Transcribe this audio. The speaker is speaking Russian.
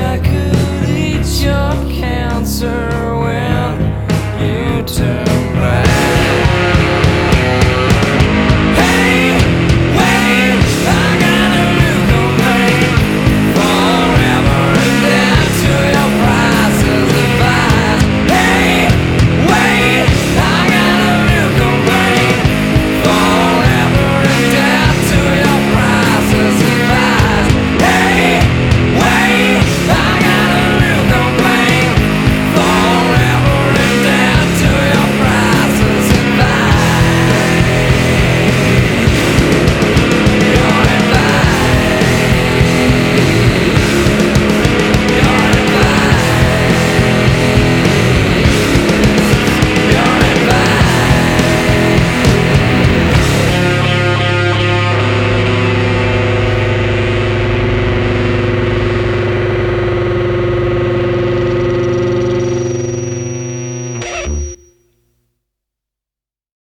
всяк